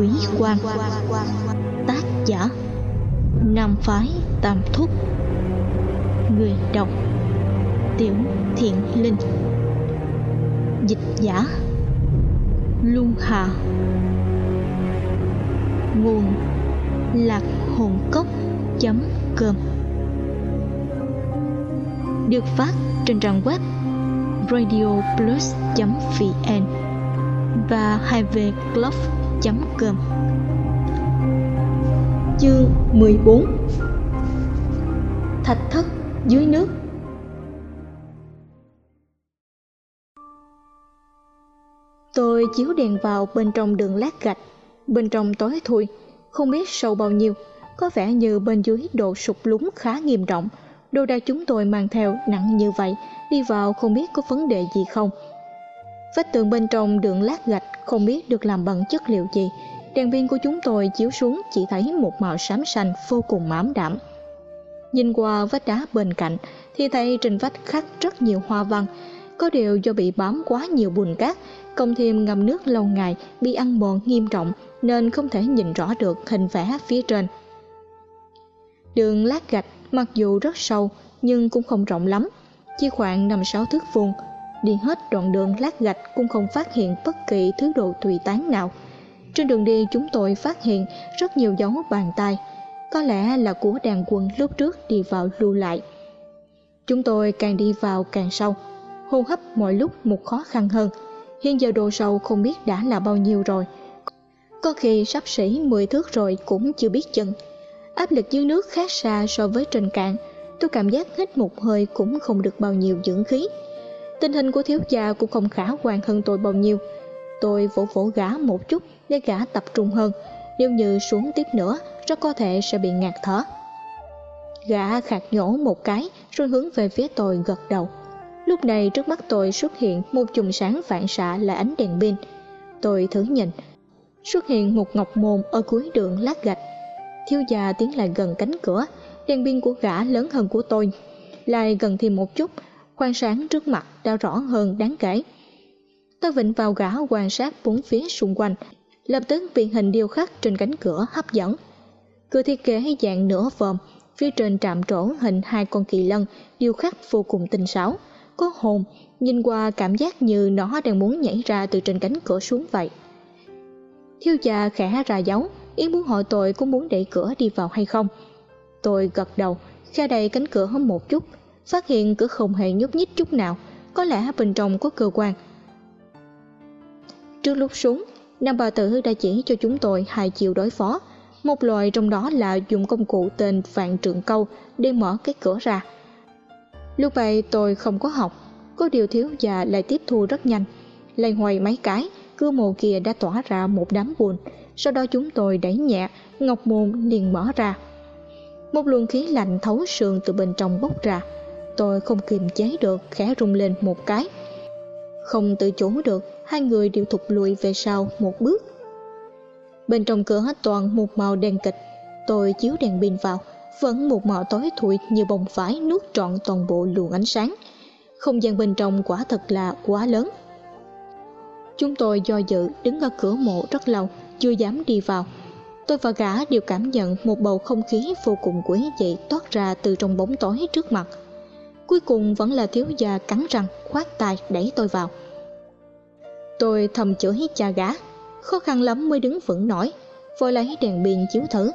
Quý quan. Tác giả, Nam Phái Tam Thúc. Người đọc, Tiểu Thiện Linh. Dịch giả, Luân Hà. Nguồn, Lạc hồn cốc.com Được phát trên trang web radioplus.vn và com. Chương 14 Thạch thất dưới nước. Tôi chiếu đèn vào bên trong đường lát gạch, Bên trong tối thui, Không biết sâu bao nhiêu, Có vẻ như bên dưới độ sụp lún khá nghiêm trọng. Đồ đạc chúng tôi mang theo nặng như vậy, Đi vào không biết có vấn đề gì không. Vách tường bên trong đường lát gạch, không biết được làm bằng chất liệu gì. Đèn pin của chúng tôi chiếu xuống, chỉ thấy một màu xám xanh vô cùng mám đạm. Nhìn qua vách đá bên cạnh, thì thấy trên vách khắc rất nhiều hoa văn. Có điều do bị bám quá nhiều bùn cát, Cộng thêm ngâm nước lâu ngày, bị ăn mòn nghiêm trọng, Nên không thể nhìn rõ được hình vẽ phía trên. Đường lát gạch, mặc dù rất sâu, nhưng cũng không rộng lắm, Chỉ khoảng 5-6 thước vuông. Đi hết đoạn đường lát gạch cũng không phát hiện bất kỳ thứ đồ tùy tán nào. Trên đường đi, chúng tôi phát hiện rất nhiều dấu bàn tay. Có lẽ là của đàn quân lúc trước đi vào lưu lại. Chúng tôi càng đi vào càng sâu, Hô hấp mọi lúc một khó khăn hơn. Hiện giờ độ sâu không biết đã là bao nhiêu rồi. Có khi sắp xỉ 10 thước rồi cũng chưa biết chừng. Áp lực dưới nước khác xa so với trên cạn. Tôi cảm giác hít một hơi cũng không được bao nhiêu dưỡng khí. Tình hình của thiếu gia cũng không khả quan hơn tôi bao nhiêu. Tôi vỗ vỗ gã một chút để gã tập trung hơn. Nếu như xuống tiếp nữa, rất có thể sẽ bị ngạt thở. Gã khạc nhổ một cái, rồi hướng về phía tôi gật đầu. Lúc này trước mắt tôi xuất hiện một chùm sáng phản xạ là ánh đèn pin. Tôi thử nhìn. Xuất hiện một ngọc môn ở cuối đường lát gạch. Thiếu gia tiến lại gần cánh cửa. Đèn pin của gã lớn hơn của tôi. Lại gần thêm một chút Quan sáng trước mặt đã rõ hơn đáng kể. Tôi vịnh vào gã quan sát bốn phía xung quanh, Lập tức bị hình điêu khắc trên cánh cửa hấp dẫn. Cửa thiết kế dạng nửa vòm, Phía trên trạm trổ hình hai con kỳ lân, Điêu khắc vô cùng tinh xảo. Có hồn, Nhìn qua cảm giác như nó đang muốn nhảy ra từ trên cánh cửa xuống vậy. Thiếu gia khẽ ra dấu, Ý muốn hỏi tôi có muốn đẩy cửa đi vào hay không. Tôi gật đầu Khe đầy cánh cửa hơn một chút Phát hiện cửa không hề nhúc nhích chút nào, Có lẽ bên trong có cơ quan. Trước lúc xuống, Nam bà tử đã chỉ cho chúng tôi hai chiều đối phó. Một loại trong đó là dùng công cụ tên vạn trượng câu Để mở cái cửa ra. Lúc vậy tôi không có học, Có điều thiếu già lại tiếp thu rất nhanh. Lây hoài mấy cái Cưa mồ kia đã tỏa ra một đám buồn. Sau đó chúng tôi đẩy nhẹ, Ngọc môn liền mở ra. Một luồng khí lạnh thấu sườn từ bên trong bốc ra. Tôi không kiềm chế được, khẽ rung lên một cái. Không tự chủ được, Hai người đều thụt lùi về sau một bước. Bên trong cửa hết toàn một màu đen kịch. Tôi chiếu đèn pin vào, Vẫn một màu tối thui như bông phái nuốt trọn toàn bộ luồng ánh sáng. Không gian bên trong quả thật là quá lớn. Chúng tôi do dự, đứng ở cửa mộ rất lâu, Chưa dám đi vào. Tôi và gã đều cảm nhận một bầu không khí vô cùng quý dị toát ra từ trong bóng tối trước mặt. Cuối cùng vẫn là thiếu gia cắn răng, khoát tay, đẩy tôi vào. Tôi thầm chửi cha gã Khó khăn lắm mới đứng vững nổi, Vội lấy đèn pin chiếu thử.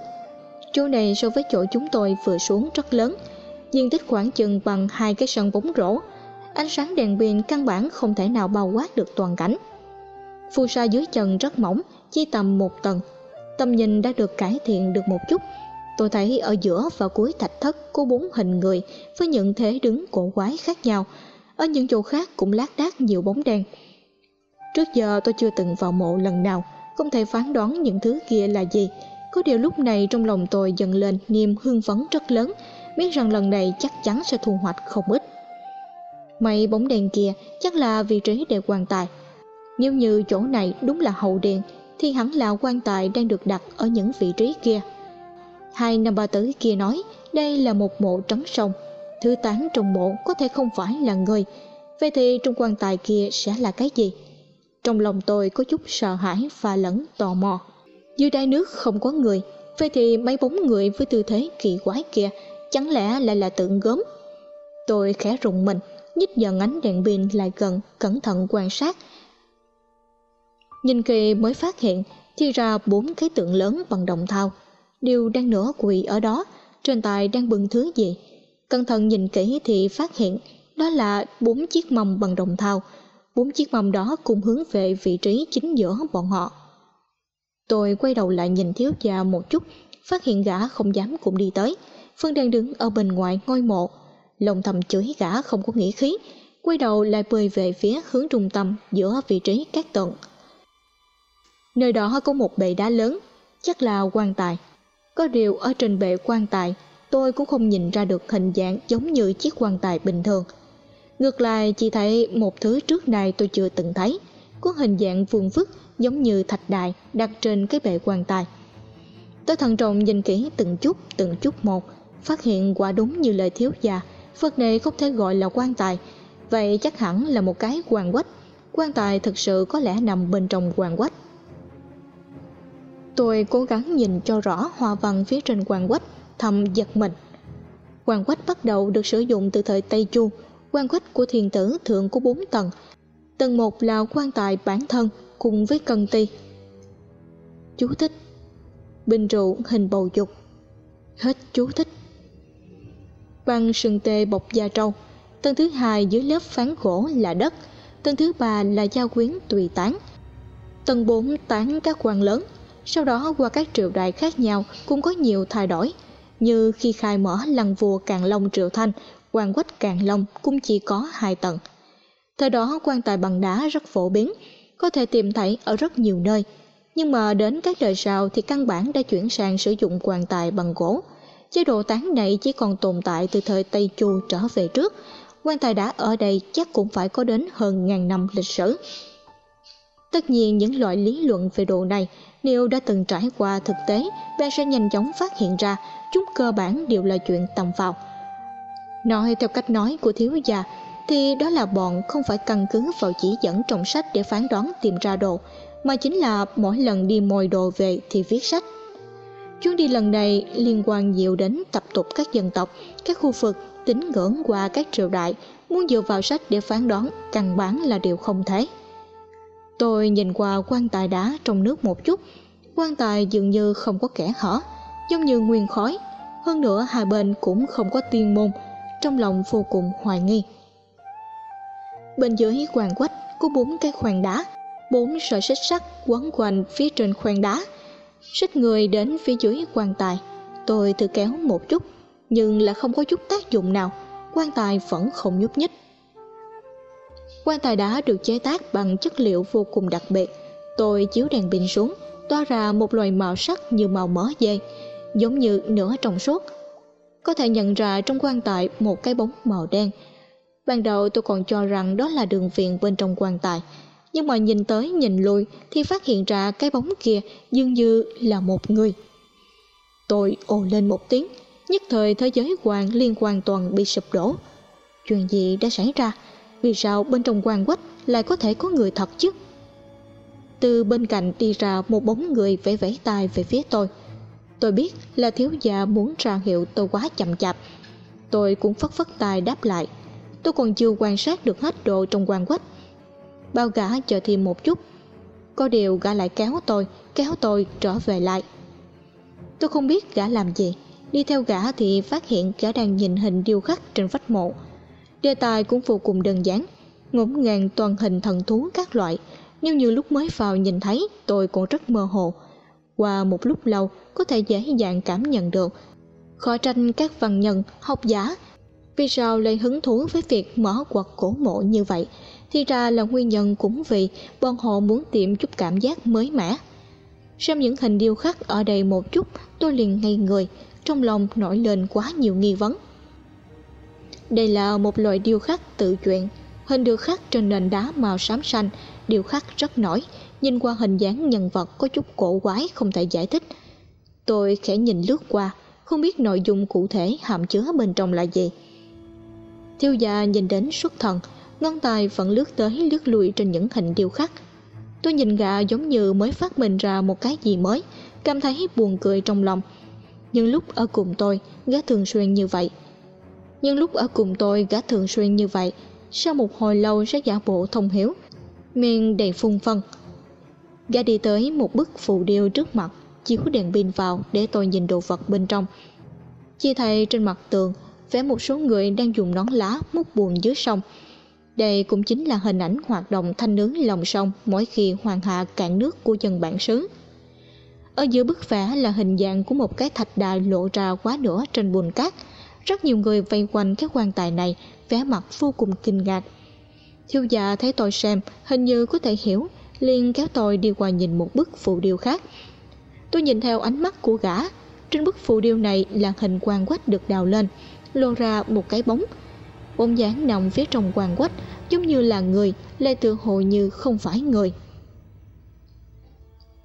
Chỗ này so với chỗ chúng tôi vừa xuống rất lớn, Diện tích khoảng chừng bằng hai cái sân bóng rổ. Ánh sáng đèn pin căn bản không thể nào bao quát được toàn cảnh. Phù sa dưới chân rất mỏng, Chỉ tầm một tầng. Tầm nhìn đã được cải thiện được một chút. Tôi thấy ở giữa và cuối thạch thất có bốn hình người với những thế đứng cổ quái khác nhau. Ở những chỗ khác cũng lác đác nhiều bóng đen. Trước giờ tôi chưa từng vào mộ lần nào, không thể phán đoán những thứ kia là gì. Có điều lúc này trong lòng tôi dần lên niềm hưng phấn rất lớn, biết rằng lần này chắc chắn sẽ thu hoạch không ít. Mấy bóng đèn kia chắc là vị trí để quan tài. Nếu như chỗ này đúng là hậu điện, thì hẳn là quan tài đang được đặt ở những vị trí kia. Hai năm ba tử kia nói, đây là một mộ trống sông. Thứ tán trong mộ có thể không phải là người. Vậy thì trong quan tài kia sẽ là cái gì? Trong lòng tôi có chút sợ hãi và lẫn tò mò. dưới đáy nước không có người vậy thì mấy bóng người với tư thế kỳ quái kia, chẳng lẽ lại là tượng gớm tôi khẽ rùng mình, nhích dần ánh đèn pin lại gần cẩn thận quan sát nhìn kỹ mới phát hiện thì ra bốn cái tượng lớn bằng đồng thau đều đang nửa quỳ ở đó, trên tay đang bưng thứ gì. Cẩn thận nhìn kỹ thì phát hiện đó là bốn chiếc mâm bằng đồng thau. Bốn chiếc mâm đó cùng hướng về vị trí chính giữa bọn họ. Tôi quay đầu lại nhìn thiếu gia một chút, phát hiện gã không dám cùng đi tới. Phương đang đứng ở bên ngoài ngôi mộ. Lòng thầm chửi gã không có nghĩa khí, quay đầu lại bơi về phía hướng trung tâm giữa vị trí các tận. Nơi đó có một bệ đá lớn, chắc là quan tài có điều ở trên bệ quan tài, tôi cũng không nhìn ra được hình dạng giống như chiếc quan tài bình thường. Ngược lại, chỉ thấy một thứ trước này tôi chưa từng thấy. Có hình dạng vuông vức giống như thạch đài đặt trên cái bệ quan tài. Tôi thận trọng nhìn kỹ từng chút từng chút một, phát hiện quả đúng như lời thiếu gia. Vật này không thể gọi là quan tài. Vậy chắc hẳn là một cái quan quách. Quan tài thực sự có lẽ nằm bên trong quan quách tôi cố gắng nhìn cho rõ hoa văn phía trên quan quách, thầm giật mình. Quan quách bắt đầu được sử dụng từ thời tây chu. Quan quách của thiền tử thượng có bốn tầng. Tầng một là quan tài bản thân cùng với cân ti. Chú thích. Bình rượu hình bầu dục. Hết chú thích. Bằng sừng tê bọc da trâu. Tầng thứ hai dưới lớp phán gỗ là đất. Tầng thứ ba là gia quyến tùy tán. Tầng bốn tán các quan lớn sau đó, qua các triều đại khác nhau, cũng có nhiều thay đổi. Như khi khai mở lăng vua càn long triệu thanh, quan quách càn long cũng chỉ có hai tầng. Thời đó, quan tài bằng đá rất phổ biến, có thể tìm thấy ở rất nhiều nơi. Nhưng mà đến các đời sau thì căn bản đã chuyển sang sử dụng quan tài bằng gỗ. Chế độ tán này chỉ còn tồn tại từ thời tây chu trở về trước. Quan tài đá ở đây chắc cũng phải có đến hơn ngàn năm lịch sử tất nhiên những loại lý luận về đồ này nếu đã từng trải qua thực tế, bạn sẽ nhanh chóng phát hiện ra chúng cơ bản đều là chuyện tầm vào nói theo cách nói của thiếu gia, thì đó là bọn không phải căn cứ vào chỉ dẫn trong sách để phán đoán tìm ra đồ, mà chính là mỗi lần đi mồi đồ về thì viết sách. Chuyến đi lần này liên quan nhiều đến tập tục các dân tộc, các khu vực tín ngưỡng qua các triều đại, muốn dựa vào sách để phán đoán, căn bản là điều không thể tôi nhìn qua quan tài đá trong nước một chút. Quan tài dường như không có kẻ hở, giống như nguyên khói. Hơn nữa hai bên cũng không có tiên môn, trong lòng vô cùng hoài nghi. Bên dưới quan quách có bốn cái khoang đá, bốn sợi xích sắt quấn quanh phía trên khoang đá. Xích người đến phía dưới quan tài. Tôi thử kéo một chút, nhưng là không có chút tác dụng nào. Quan tài vẫn không nhúc nhích quan tài đá được chế tác bằng chất liệu vô cùng đặc biệt. Tôi chiếu đèn pin xuống, toa ra một loài màu sắc như màu mỡ dê, giống như nửa trong suốt. Có thể nhận ra trong quan tài một cái bóng màu đen. Ban đầu tôi còn cho rằng đó là đường viền bên trong quan tài. Nhưng mà nhìn tới, nhìn lui thì phát hiện ra cái bóng kia dường như là một người. Tôi ồ lên một tiếng, nhất thời thế giới quan liên hoàn toàn bị sụp đổ. Chuyện gì đã xảy ra? Vì sao bên trong quan quách lại có thể có người thật chứ? Từ bên cạnh đi ra một bóng người vẫy vẫy tay về phía tôi. Tôi biết là thiếu gia muốn ra hiệu tôi quá chậm chạp. Tôi cũng phất phất tay đáp lại. Tôi còn chưa quan sát được hết đồ trong quan quách. Bao gã chờ thêm một chút. Có điều gã lại kéo tôi kéo tôi trở về lại. Tôi không biết gã làm gì. Đi theo gã thì phát hiện gã đang nhìn hình điêu khắc trên vách mộ đề tài cũng vô cùng đơn giản, ngổn ngang toàn hình thần thú các loại. Nhưng như lúc mới vào nhìn thấy, tôi còn rất mơ hồ. Qua một lúc lâu, có thể dễ dàng cảm nhận được khó tranh các văn nhân, học giả. Vì sao lại hứng thú với việc mở quật cổ mộ như vậy? Thì ra là nguyên nhân cũng vì bọn họ muốn tìm chút cảm giác mới mẻ. Xem những hình điêu khắc ở đây một chút, tôi liền ngây người. Trong lòng nổi lên quá nhiều nghi vấn đây là một loại điêu khắc tự truyện, hình được khắc trên nền đá màu xám xanh. Điêu khắc rất nổi, nhìn qua hình dáng nhân vật có chút cổ quái không thể giải thích. Tôi khẽ nhìn lướt qua, không biết nội dung cụ thể hàm chứa bên trong là gì. Thiếu gia nhìn đến xuất thần, ngón tay vẫn lướt tới lướt lui trên những hình điêu khắc. Tôi nhìn gã giống như mới phát minh ra một cái gì mới, cảm thấy buồn cười trong lòng. Nhưng lúc ở cùng tôi, gã thường xuyên như vậy nhưng lúc ở cùng tôi, gã thường xuyên như vậy. Sau một hồi lâu sẽ giả bộ thông hiếu. Miệng đầy phun phân gã đi tới một bức phù điêu trước mặt. Chiếu đèn pin vào để tôi nhìn đồ vật bên trong. Chỉ thấy trên mặt tường, vẽ một số người đang dùng nón lá múc buồn dưới sông. Đây cũng chính là hình ảnh hoạt động thanh nướng lòng sông mỗi khi hoàng hạ cạn nước của dân bản xứ. Ở giữa bức vẽ là hình dạng của một cái thạch đài lộ ra quá nửa trên bùn cát rất nhiều người vây quanh các quan tài này, vẻ mặt vô cùng kinh ngạc. Thiếu gia thấy tôi xem, hình như có thể hiểu, liền kéo tôi đi qua nhìn một bức phù điêu khác. Tôi nhìn theo ánh mắt của gã, trên bức phù điêu này là hình quan quách được đào lên, lộ ra một cái bóng. Bóng dáng nằm phía trong quan quách, giống như là người, lại tự hồ như không phải người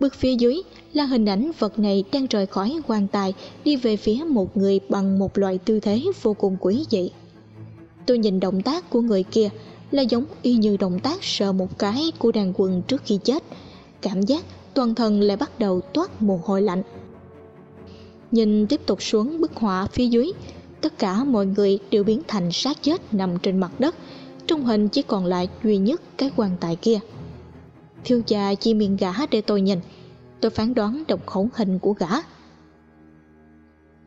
bước phía dưới là hình ảnh vật này đang rời khỏi quan tài, đi về phía một người bằng một loại tư thế vô cùng quý dị. Tôi nhìn động tác của người kia, là giống y như động tác sờ một cái của đàn quần trước khi chết. Cảm giác toàn thân lại bắt đầu toát mồ hôi lạnh. Nhìn tiếp tục xuống bức họa phía dưới, tất cả mọi người đều biến thành xác chết nằm trên mặt đất. Trong hình chỉ còn lại duy nhất cái quan tài kia thiếu gia chi miệng gã để tôi nhìn. Tôi phán đoán độc khẩu hình của gã.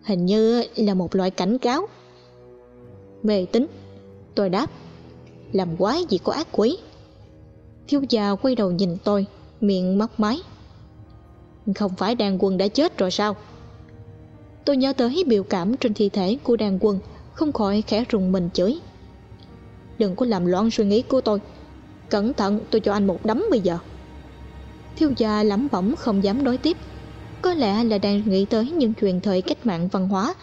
Hình như là một loại cảnh cáo. Mê tín. Tôi đáp, làm quái gì có ác quỷ thiếu gia quay đầu nhìn tôi, miệng móc máy. Không phải đàn quân đã chết rồi sao? Tôi nhớ tới biểu cảm trên thi thể của đàn quân, không khỏi khẽ rùng mình chửi. Đừng có làm loạn suy nghĩ của tôi cẩn thận, tôi cho anh một đấm bây giờ. Thiếu gia lẩm bẩm không dám nói tiếp. Có lẽ là đang nghĩ tới những chuyện thời cách mạng văn hóa.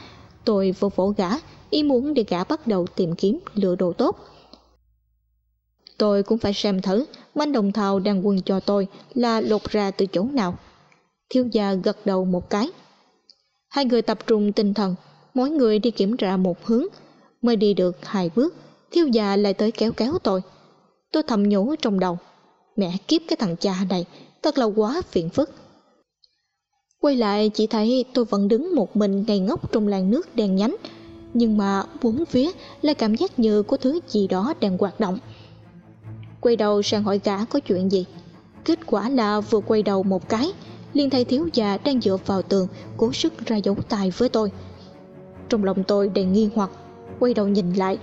Tôi vô vỗ gã, ý muốn để gã bắt đầu tìm kiếm lựa đồ tốt. Tôi cũng phải xem thử manh đồng thào đang quân cho tôi là lột ra từ chỗ nào. Thiếu gia gật đầu một cái. Hai người tập trung tinh thần, mỗi người đi kiểm tra một hướng. Mới đi được hai bước, thiếu gia lại tới kéo kéo tôi tôi thầm nhủ trong đầu. Mẹ kiếp cái thằng cha này, thật là quá phiền phức. Quay lại, chỉ thấy tôi vẫn đứng một mình ngây ngốc trong làn nước đen nhánh. Nhưng mà bốn phía là cảm giác như có thứ gì đó đang hoạt động. Quay đầu sang hỏi gã có chuyện gì. Kết quả là vừa quay đầu một cái, liền thấy thiếu già đang dựa vào tường cố sức ra dấu tài với tôi. Trong lòng tôi đầy nghi hoặc, quay đầu nhìn lại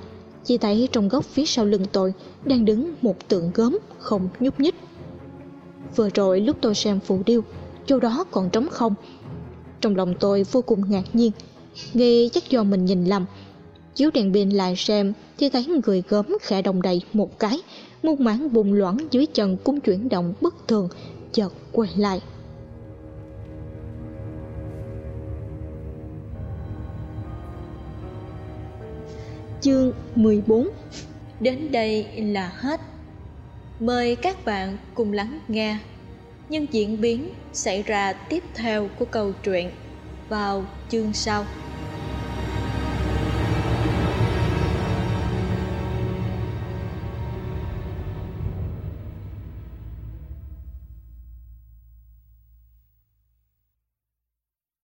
chỉ thấy trong góc phía sau lưng tôi đang đứng một tượng gớm không nhúc nhích. Vừa rồi lúc tôi xem phù điêu, chỗ đó còn trống không. Trong lòng tôi vô cùng ngạc nhiên nghĩ chắc do mình nhìn lầm. Chiếu đèn pin lại xem thì thấy người gớm khẽ đồng đầy một cái muôn mảng bùng loãng dưới chân cũng chuyển động bất thường, chợt quay lại. Chương 14 Đến đây là hết. Mời các bạn cùng lắng nghe. Những diễn biến xảy ra tiếp theo của câu chuyện vào chương sau.